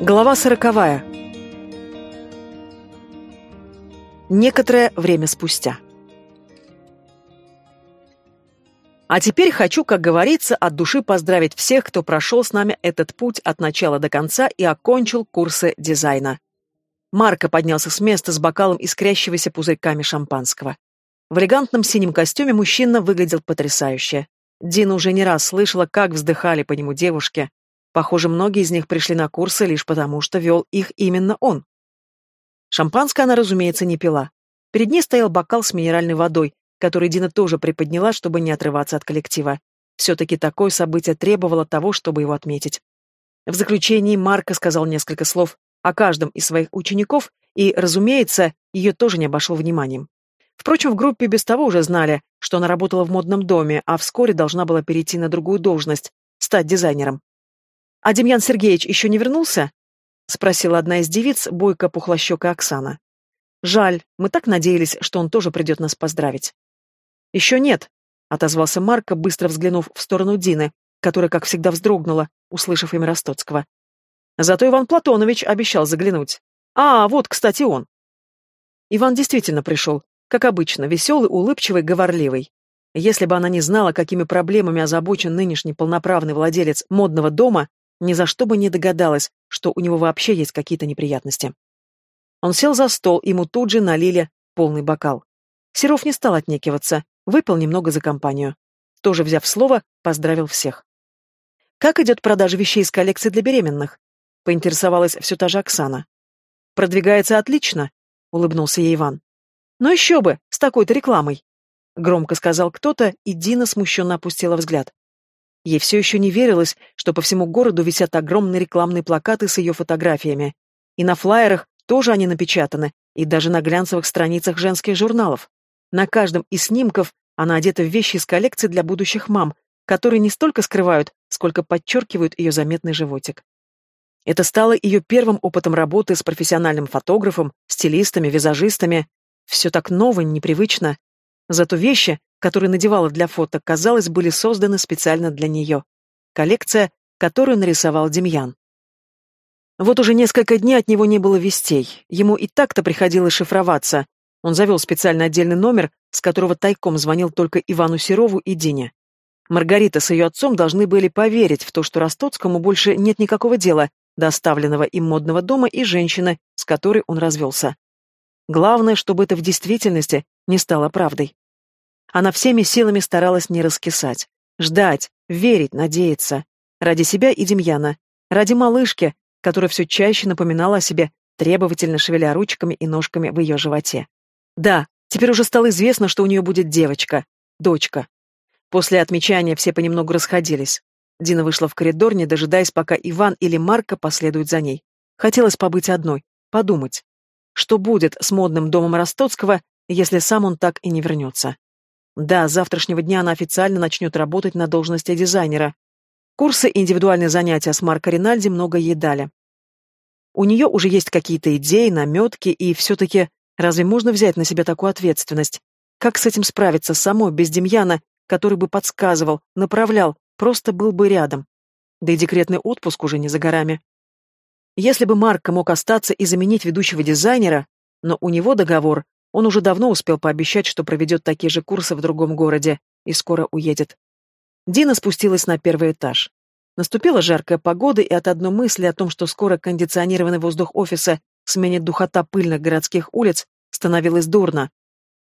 Глава сороковая. Некоторое время спустя. А теперь хочу, как говорится, от души поздравить всех, кто прошел с нами этот путь от начала до конца и окончил курсы дизайна. Марко поднялся с места с бокалом искрящегося пузырьками шампанского. В элегантном синем костюме мужчина выглядел потрясающе. Дина уже не раз слышала, как вздыхали по нему девушки, Похоже, многие из них пришли на курсы лишь потому, что вел их именно он. Шампанское она, разумеется, не пила. Перед ней стоял бокал с минеральной водой, который Дина тоже приподняла, чтобы не отрываться от коллектива. Все-таки такое событие требовало того, чтобы его отметить. В заключении Марко сказал несколько слов о каждом из своих учеников и, разумеется, ее тоже не обошел вниманием. Впрочем, в группе без того уже знали, что она работала в модном доме, а вскоре должна была перейти на другую должность, стать дизайнером. «А Демьян Сергеевич еще не вернулся?» — спросила одна из девиц, бойко пухлощека Оксана. «Жаль, мы так надеялись, что он тоже придет нас поздравить». «Еще нет», — отозвался Марко, быстро взглянув в сторону Дины, которая, как всегда, вздрогнула, услышав имя Ростоцкого. Зато Иван Платонович обещал заглянуть. «А, вот, кстати, он». Иван действительно пришел, как обычно, веселый, улыбчивый, говорливый. Если бы она не знала, какими проблемами озабочен нынешний полноправный владелец модного дома, ни за что бы не догадалась, что у него вообще есть какие-то неприятности. Он сел за стол, ему тут же налили полный бокал. Серов не стал отнекиваться, выпил немного за компанию. Тоже взяв слово, поздравил всех. «Как идет продажа вещей из коллекции для беременных?» — поинтересовалась все та же Оксана. «Продвигается отлично», — улыбнулся ей Иван. «Но еще бы, с такой-то рекламой!» — громко сказал кто-то, и Дина смущенно опустила взгляд. Ей все еще не верилось, что по всему городу висят огромные рекламные плакаты с ее фотографиями. И на флайерах тоже они напечатаны, и даже на глянцевых страницах женских журналов. На каждом из снимков она одета в вещи из коллекции для будущих мам, которые не столько скрывают, сколько подчеркивают ее заметный животик. Это стало ее первым опытом работы с профессиональным фотографом, стилистами, визажистами. Все так ново, непривычно. Зато вещи, которые надевала для фото, казалось, были созданы специально для нее. Коллекция, которую нарисовал Демьян. Вот уже несколько дней от него не было вестей. Ему и так-то приходилось шифроваться. Он завел специально отдельный номер, с которого тайком звонил только Ивану Серову и Дине. Маргарита с ее отцом должны были поверить в то, что Ростоцкому больше нет никакого дела доставленного им модного дома и женщины, с которой он развелся. Главное, чтобы это в действительности не стало правдой. Она всеми силами старалась не раскисать, ждать, верить, надеяться. Ради себя и Демьяна, ради малышки, которая все чаще напоминала о себе, требовательно шевеля ручками и ножками в ее животе. Да, теперь уже стало известно, что у нее будет девочка, дочка. После отмечания все понемногу расходились. Дина вышла в коридор, не дожидаясь, пока Иван или Марка последуют за ней. Хотелось побыть одной, подумать. Что будет с модным домом Ростоцкого, если сам он так и не вернется? Да, с завтрашнего дня она официально начнет работать на должности дизайнера. Курсы и индивидуальные занятия с Марко Ринальди много ей дали. У нее уже есть какие-то идеи, наметки, и все-таки разве можно взять на себя такую ответственность? Как с этим справиться самой, без Демьяна, который бы подсказывал, направлял, просто был бы рядом? Да и декретный отпуск уже не за горами. Если бы Марко мог остаться и заменить ведущего дизайнера, но у него договор, он уже давно успел пообещать, что проведет такие же курсы в другом городе и скоро уедет. Дина спустилась на первый этаж. Наступила жаркая погода, и от одной мысли о том, что скоро кондиционированный воздух офиса сменит духота пыльных городских улиц, становилось дурно.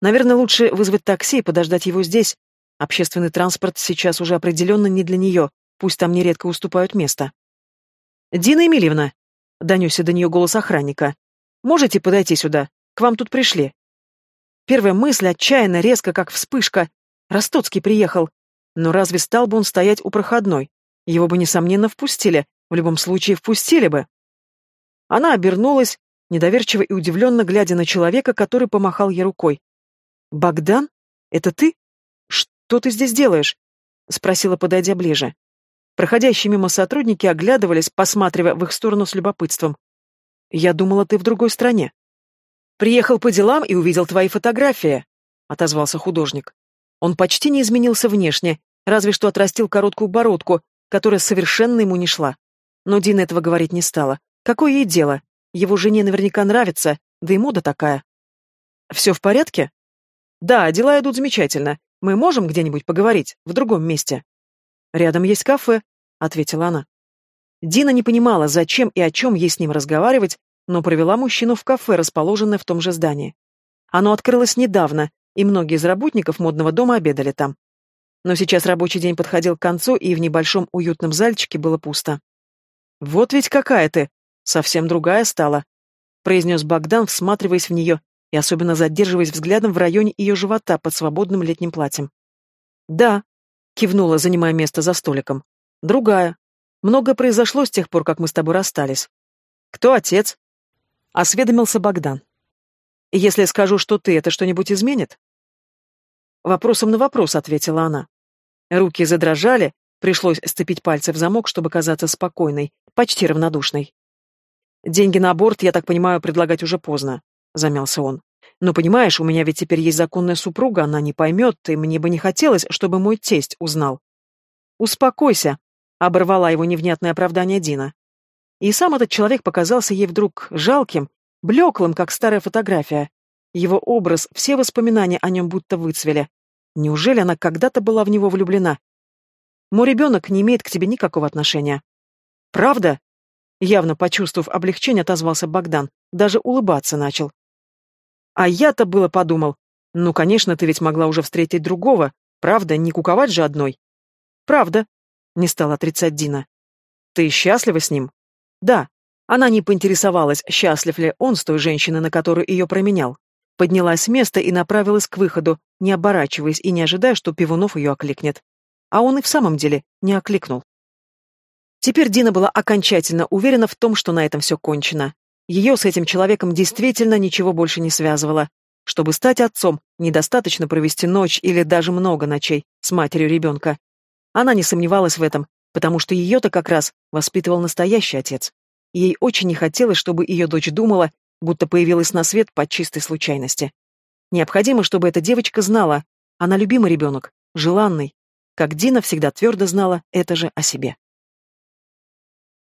Наверное, лучше вызвать такси и подождать его здесь. Общественный транспорт сейчас уже определенно не для нее, пусть там нередко уступают место. «Дина Емельевна. — донесся до нее голос охранника. «Можете подойти сюда? К вам тут пришли». Первая мысль отчаянно, резко, как вспышка. Ростоцкий приехал. Но разве стал бы он стоять у проходной? Его бы, несомненно, впустили. В любом случае, впустили бы. Она обернулась, недоверчиво и удивленно глядя на человека, который помахал ей рукой. «Богдан? Это ты? Что ты здесь делаешь?» — спросила, подойдя ближе. Проходящие мимо сотрудники оглядывались, посматривая в их сторону с любопытством. «Я думала, ты в другой стране». «Приехал по делам и увидел твои фотографии», — отозвался художник. Он почти не изменился внешне, разве что отрастил короткую бородку, которая совершенно ему не шла. Но Дина этого говорить не стала. Какое ей дело? Его жене наверняка нравится, да и мода такая. «Все в порядке?» «Да, дела идут замечательно. Мы можем где-нибудь поговорить? В другом месте?» Рядом есть кафе, ответила она. Дина не понимала, зачем и о чем ей с ним разговаривать, но провела мужчину в кафе, расположенное в том же здании. Оно открылось недавно, и многие из работников модного дома обедали там. Но сейчас рабочий день подходил к концу, и в небольшом уютном зальчике было пусто. «Вот ведь какая ты! Совсем другая стала!» — произнес Богдан, всматриваясь в нее и особенно задерживаясь взглядом в районе ее живота под свободным летним платьем. «Да», Кивнула, занимая место за столиком. Другая. Много произошло с тех пор, как мы с тобой расстались. Кто отец? Осведомился Богдан. Если скажу, что ты, это что-нибудь изменит? Вопросом на вопрос ответила она. Руки задрожали, пришлось сцепить пальцы в замок, чтобы казаться спокойной, почти равнодушной. «Деньги на борт я так понимаю, предлагать уже поздно», — замялся он. Но понимаешь, у меня ведь теперь есть законная супруга, она не поймет, и мне бы не хотелось, чтобы мой тесть узнал. Успокойся, оборвала его невнятное оправдание Дина. И сам этот человек показался ей вдруг жалким, блеклым, как старая фотография. Его образ, все воспоминания о нем будто выцвели. Неужели она когда-то была в него влюблена? Мой ребенок не имеет к тебе никакого отношения. Правда? Явно почувствовав облегчение, отозвался Богдан. Даже улыбаться начал. А я-то было подумал. Ну, конечно, ты ведь могла уже встретить другого. Правда, не куковать же одной. Правда, не стала отрицать Дина. Ты счастлива с ним? Да. Она не поинтересовалась, счастлив ли он с той женщиной, на которую ее променял. Поднялась с места и направилась к выходу, не оборачиваясь и не ожидая, что Пивунов ее окликнет. А он и в самом деле не окликнул. Теперь Дина была окончательно уверена в том, что на этом все кончено. Ее с этим человеком действительно ничего больше не связывало. Чтобы стать отцом, недостаточно провести ночь или даже много ночей с матерью ребенка. Она не сомневалась в этом, потому что ее-то как раз воспитывал настоящий отец. Ей очень не хотелось, чтобы ее дочь думала, будто появилась на свет по чистой случайности. Необходимо, чтобы эта девочка знала, она любимый ребенок, желанный, как Дина всегда твердо знала это же о себе.